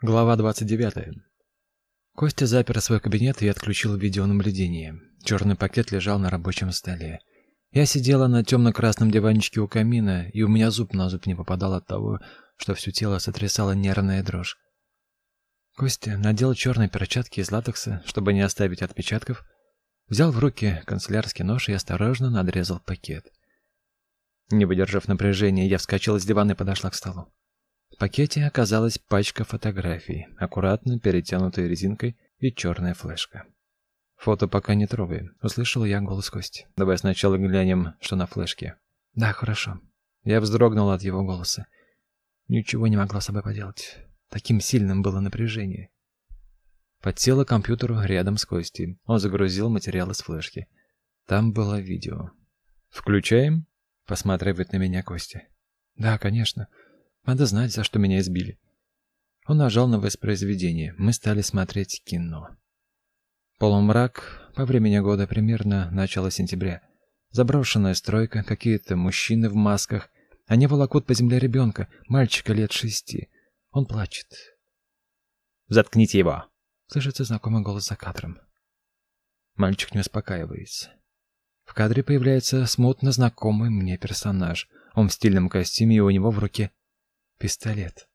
Глава 29. Костя запер свой кабинет и отключил видеонаблюдение. Черный пакет лежал на рабочем столе. Я сидела на темно-красном диванчике у камина, и у меня зуб на зуб не попадал от того, что все тело сотрясала нервная дрожь. Костя надел черные перчатки из латекса, чтобы не оставить отпечатков, взял в руки канцелярский нож и осторожно надрезал пакет. Не выдержав напряжения, я вскочила с дивана и подошла к столу. В пакете оказалась пачка фотографий, аккуратно перетянутая резинкой и черная флешка. «Фото пока не трогай», — услышал я голос Кости. «Давай сначала глянем, что на флешке». «Да, хорошо». Я вздрогнула от его голоса. Ничего не могла с собой поделать. Таким сильным было напряжение. Подсела к компьютеру рядом с Костей. Он загрузил материалы с флешки. Там было видео. «Включаем?» — посматривает на меня Костя. «Да, конечно». Надо знать, за что меня избили. Он нажал на воспроизведение. Мы стали смотреть кино. Полумрак, по времени года примерно начало сентября. Заброшенная стройка, какие-то мужчины в масках. Они волокут по земле ребенка, мальчика лет шести. Он плачет. «Заткните его!» Слышится знакомый голос за кадром. Мальчик не успокаивается. В кадре появляется смутно знакомый мне персонаж. Он в стильном костюме, и у него в руке Пистолет.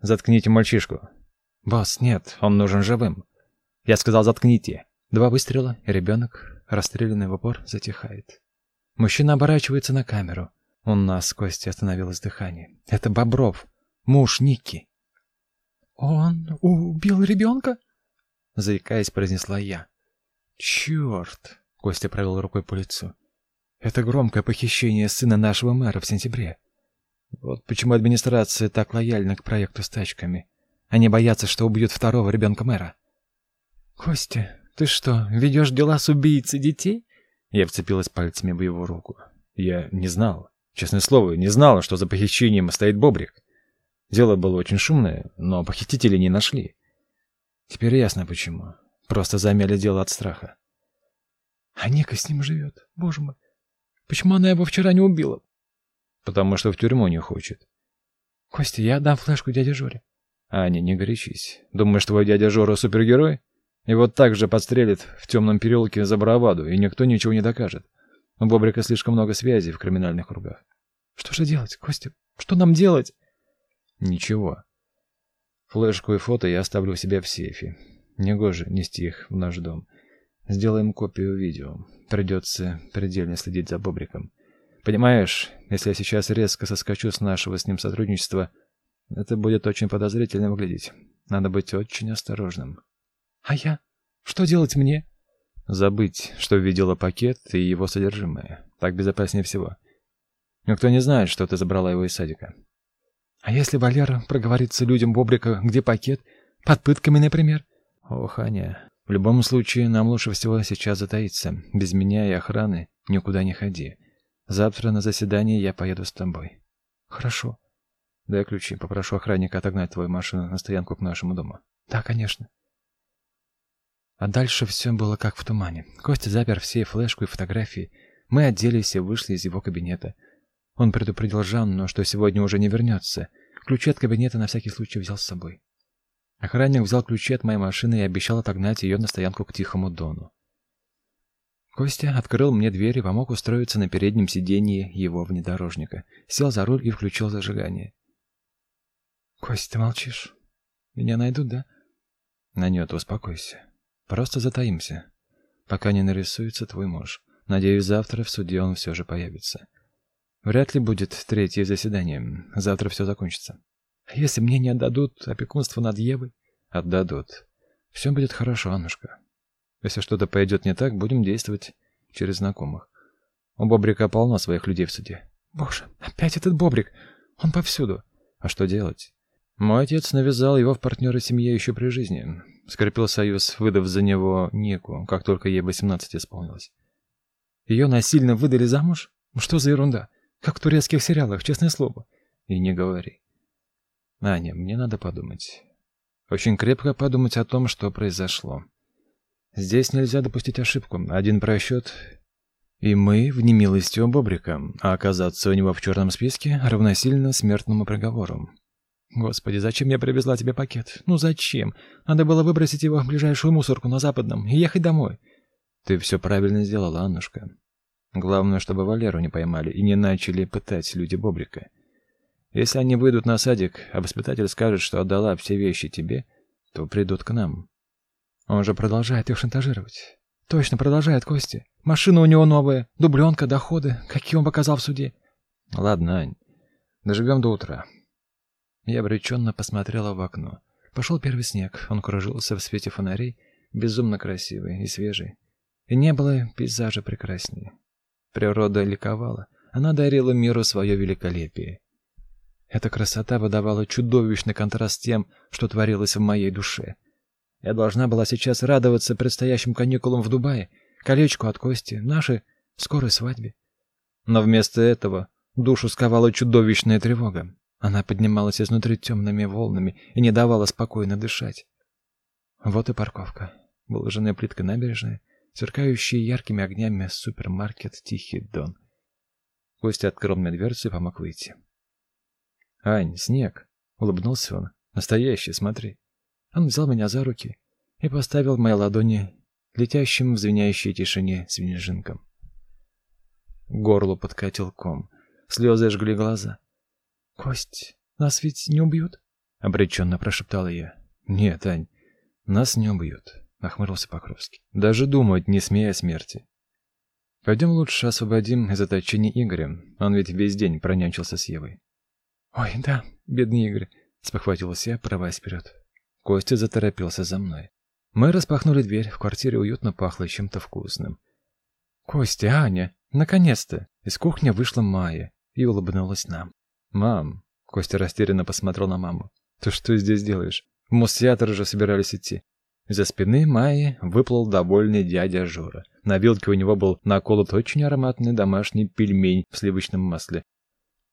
Заткните мальчишку. Босс, нет, он нужен живым. Я сказал, заткните. Два выстрела, и ребенок, расстрелянный в упор, затихает. Мужчина оборачивается на камеру. У нас с Костей остановилось дыхание. Это Бобров, муж Ники. «Он убил ребенка?» Заикаясь, произнесла я. «Черт!» — Костя провел рукой по лицу. «Это громкое похищение сына нашего мэра в сентябре. Вот почему администрация так лояльна к проекту с тачками. Они боятся, что убьют второго ребенка мэра. «Костя, ты что, ведешь дела с убийцей детей?» Я вцепилась пальцами в его руку. Я не знал. Честное слово, не знал, что за похищением стоит Бобрик. Дело было очень шумное, но похитителей не нашли. Теперь ясно почему. Просто замяли дело от страха. А Ника с ним живет. Боже мой. Почему она его вчера не убила? Потому что в тюрьму не хочет. Костя, я дам флешку дяде Жоре. Аня, не горячись. Думаешь, твой дядя Жора супергерой? И вот так же подстрелит в темном переулке за браваду, и никто ничего не докажет. У Бобрика слишком много связей в криминальных кругах. Что же делать, Костя? Что нам делать? Ничего. Флешку и фото я оставлю у себя в сейфе. Негоже нести их в наш дом. Сделаем копию видео. Придется предельно следить за Бобриком. Понимаешь, если я сейчас резко соскочу с нашего с ним сотрудничества, это будет очень подозрительно выглядеть. Надо быть очень осторожным. А я? Что делать мне? Забыть, что видела пакет и его содержимое. Так безопаснее всего. Никто не знает, что ты забрала его из садика. А если Валера проговорится людям Бобрика, где пакет? Под пытками, например? Ох, Аня, в любом случае нам лучше всего сейчас затаиться. Без меня и охраны никуда не ходи. Завтра на заседание я поеду с тобой. Хорошо. Дай ключи, попрошу охранника отогнать твою машину на стоянку к нашему дому. Да, конечно. А дальше все было как в тумане. Костя запер все флешку и фотографии. Мы оделись и вышли из его кабинета. Он предупредил Жанну, что сегодня уже не вернется. Ключи от кабинета на всякий случай взял с собой. Охранник взял ключи от моей машины и обещал отогнать ее на стоянку к Тихому Дону. Костя открыл мне дверь и помог устроиться на переднем сиденье его внедорожника. Сел за руль и включил зажигание. «Костя, ты молчишь? Меня найдут, да?» «Нанет, успокойся. Просто затаимся. Пока не нарисуется твой муж. Надеюсь, завтра в суде он все же появится. Вряд ли будет третье заседание. Завтра все закончится». «А если мне не отдадут опекунство над Евой?» «Отдадут. Все будет хорошо, Аннушка. Если что-то пойдет не так, будем действовать через знакомых. У Бобрика полно своих людей в суде. Боже, опять этот Бобрик. Он повсюду. А что делать? Мой отец навязал его в партнеры семье еще при жизни. Скрепил союз, выдав за него Нику, как только ей 18 исполнилось. Ее насильно выдали замуж? Что за ерунда? Как в турецких сериалах, честное слово. И не говори. Аня, мне надо подумать. Очень крепко подумать о том, что произошло. Здесь нельзя допустить ошибку. Один просчет, и мы в немилости у Бобрика, а оказаться у него в черном списке равносильно смертному приговору. Господи, зачем я привезла тебе пакет? Ну зачем? Надо было выбросить его в ближайшую мусорку на западном и ехать домой. Ты все правильно сделала, Аннушка. Главное, чтобы Валеру не поймали и не начали пытать люди Бобрика. Если они выйдут на садик, а воспитатель скажет, что отдала все вещи тебе, то придут к нам. Он же продолжает их шантажировать. Точно продолжает, Кости. Машина у него новая, дубленка, доходы, какие он показал в суде. Ладно, Ань, доживем до утра. Я обреченно посмотрела в окно. Пошел первый снег, он кружился в свете фонарей, безумно красивый и свежий. И не было пейзажа прекраснее. Природа ликовала, она дарила миру свое великолепие. Эта красота выдавала чудовищный контраст с тем, что творилось в моей душе. Я должна была сейчас радоваться предстоящим каникулам в Дубае, колечку от Кости, нашей скорой свадьбе. Но вместо этого душу сковала чудовищная тревога. Она поднималась изнутри темными волнами и не давала спокойно дышать. Вот и парковка. Выложенная плиткой набережная, сверкающий яркими огнями супермаркет «Тихий Дон». Костя открыл мне дверцу и помог выйти. «Ань, снег!» — улыбнулся он. «Настоящий, смотри!» Он взял меня за руки и поставил мои ладони летящим в звенящей тишине снежинком. Горло подкатил ком, слезы жгли глаза. «Кость, нас ведь не убьют?» — обреченно прошептала я. «Нет, Ань, нас не убьют», — нахмурился Покровский. «Даже думать не смея о смерти. Пойдем лучше освободим из заточения Игоря, он ведь весь день пронянчился с Евой». «Ой, да, бедный Игорь», — спохватилась я, проваясь вперед. Костя заторопился за мной. Мы распахнули дверь, в квартире уютно пахло чем-то вкусным. «Костя, Аня, наконец-то!» Из кухни вышла Майя и улыбнулась нам. «Мам!» — Костя растерянно посмотрел на маму. «Ты что здесь делаешь? В Мостеатр уже собирались идти». Из-за спины Майи выплыл довольный дядя Жора. На вилке у него был наколот очень ароматный домашний пельмень в сливочном масле.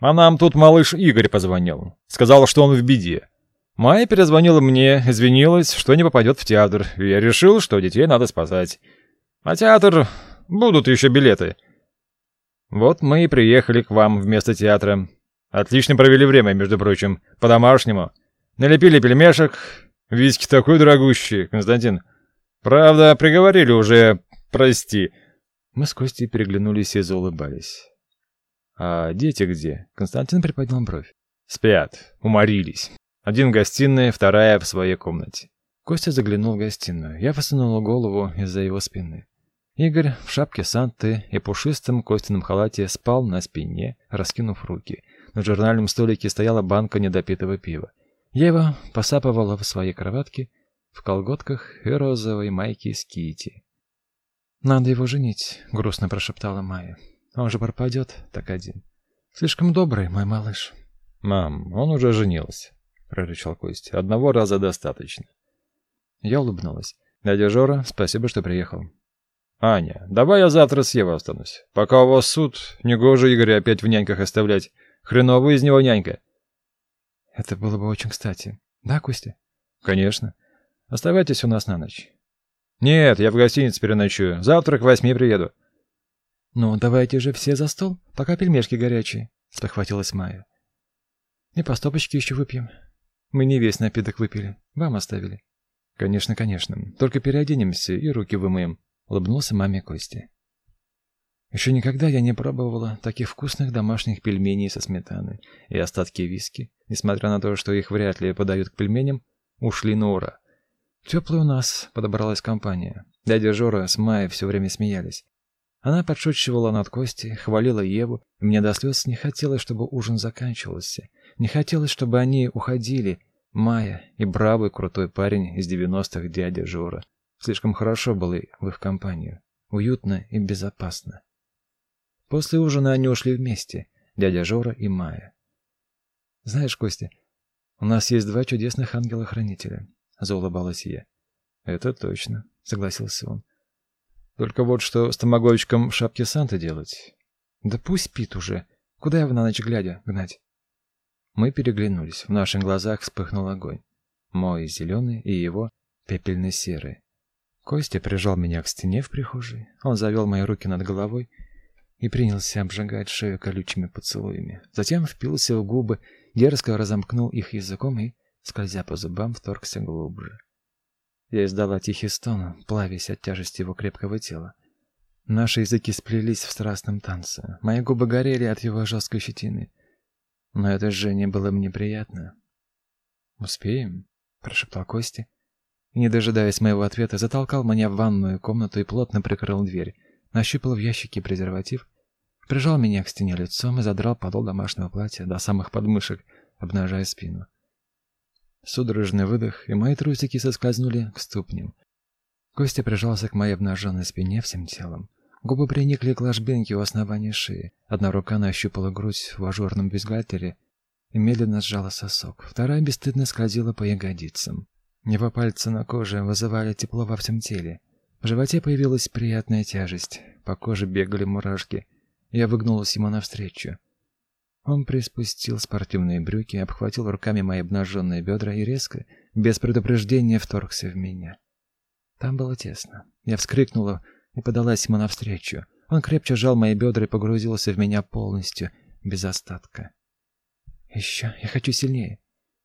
«А нам тут малыш Игорь позвонил. Сказал, что он в беде. Майя перезвонила мне, извинилась, что не попадет в театр, я решил, что детей надо спасать. А театр... будут еще билеты. Вот мы и приехали к вам вместо театра. Отлично провели время, между прочим, по-домашнему. Налепили пельмешек. Виски такой дорогущий, Константин. Правда, приговорили уже, прости. Мы с Костей переглянулись и заулыбались. «А дети где?» Константин приподнял бровь. «Спят. Уморились. Один в гостиной, вторая в своей комнате». Костя заглянул в гостиную. Я высунула голову из-за его спины. Игорь в шапке Санты и пушистом Костином халате спал на спине, раскинув руки. На журнальном столике стояла банка недопитого пива. Ева посапывала в своей кроватке в колготках и розовой майке с кити. «Надо его женить», — грустно прошептала Майя. «Он же пропадет, так один. Слишком добрый, мой малыш». «Мам, он уже женился», — прорычал Костя. «Одного раза достаточно». Я улыбнулась. «Дядя Жора, спасибо, что приехал». «Аня, давай я завтра с Евой останусь. Пока у вас суд, негоже Игоря опять в няньках оставлять. Хреновый из него нянька. Это было бы очень кстати. Да, Костя? Конечно. Оставайтесь у нас на ночь. Нет, я в гостинице переночую. Завтра к восьми приеду. Ну, давайте же все за стол, пока пельмешки горячие, спохватилась Майя. И по стопочке еще выпьем. Мы не весь напиток выпили, вам оставили. Конечно, конечно. Только переоденемся и руки вымоем, улыбнулся маме Костя. Еще никогда я не пробовала таких вкусных домашних пельменей со сметаной, и остатки виски, несмотря на то, что их вряд ли подают к пельменям, ушли на ура. Теплая у нас подобралась компания. Дядя Жора с Майей все время смеялись. Она подшучивала над Костей, хвалила Еву, и мне до слез не хотелось, чтобы ужин заканчивался. Не хотелось, чтобы они уходили, Майя и бравый крутой парень из девяностых дядя Жора. Слишком хорошо было в их компанию. Уютно и безопасно. После ужина они ушли вместе, дядя Жора и Майя. Знаешь, Костя, у нас есть два чудесных ангела-хранителя, заулыбалась я. Это точно, согласился он. Только вот что с тамагочком в шапке Санты делать? Да пусть спит уже. Куда его на ночь глядя гнать? Мы переглянулись. В наших глазах вспыхнул огонь. Мой зеленый и его пепельно-серый. Костя прижал меня к стене в прихожей. Он завел мои руки над головой и принялся обжигать шею колючими поцелуями. Затем впился в губы дерзко разомкнул их языком и, скользя по зубам, вторгся глубже. Я издала тихий стон, плавясь от тяжести его крепкого тела. Наши языки сплелись в страстном танце. Мои губы горели от его жесткой щетины. Но это жжение было мне приятно. «Успеем?» — прошептал Костя. Не дожидаясь моего ответа, затолкал меня в ванную комнату и плотно прикрыл дверь. Нащупал в ящике презерватив, прижал меня к стене лицом и задрал подол домашнего платья до самых подмышек, обнажая спину. Судорожный выдох, и мои трусики соскользнули к ступням. Костя прижался к моей обнаженной спине всем телом. Губы приникли к ложбинке у основания шеи. Одна рука нащупала грудь в ажурном бюстгальтере и медленно сжала сосок. Вторая бесстыдно скользила по ягодицам. Его пальцы на коже вызывали тепло во всем теле. В животе появилась приятная тяжесть. По коже бегали мурашки. Я выгнулась ему навстречу. Он приспустил спортивные брюки, обхватил руками мои обнаженные бедра и резко, без предупреждения, вторгся в меня. Там было тесно. Я вскрикнула и подалась ему навстречу. Он крепче сжал мои бедра и погрузился в меня полностью, без остатка. «Еще, я хочу сильнее.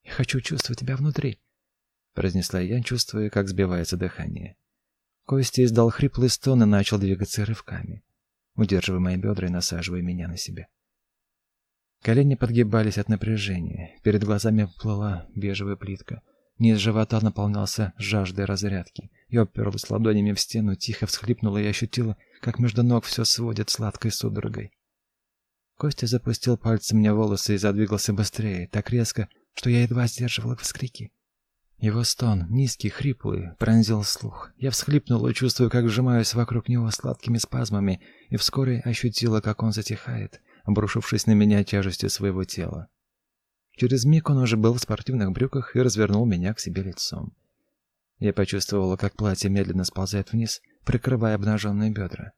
Я хочу чувствовать тебя внутри», — произнесла я, чувствуя, как сбивается дыхание. Костя издал хриплый стон и начал двигаться рывками, удерживая мои бедра и насаживая меня на себя. Колени подгибались от напряжения, перед глазами плыла бежевая плитка. Низ живота наполнялся жаждой разрядки. Я уперлась ладонями в стену, тихо всхлипнула и ощутила, как между ног все сводит сладкой судорогой. Костя запустил пальцы мне в волосы и задвигался быстрее, так резко, что я едва сдерживала вскрики. Его стон, низкий, хриплый, пронзил слух. Я всхлипнула, чувствуя, как сжимаюсь вокруг него сладкими спазмами, и вскоре ощутила, как он затихает, обрушившись на меня тяжестью своего тела. Через миг он уже был в спортивных брюках и развернул меня к себе лицом. Я почувствовала, как платье медленно сползает вниз, прикрывая обнаженные бедра.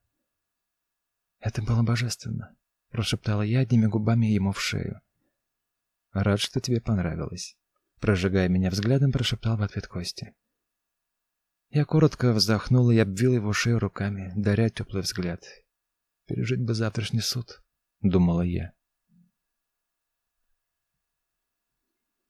Это было божественно, прошептала я одними губами ему в шею. Рад, что тебе понравилось, прожигая меня взглядом, прошептал в ответ Костя. Я коротко вздохнула и обвила его шею руками, даря теплый взгляд. Пережить бы завтрашний суд, думала я.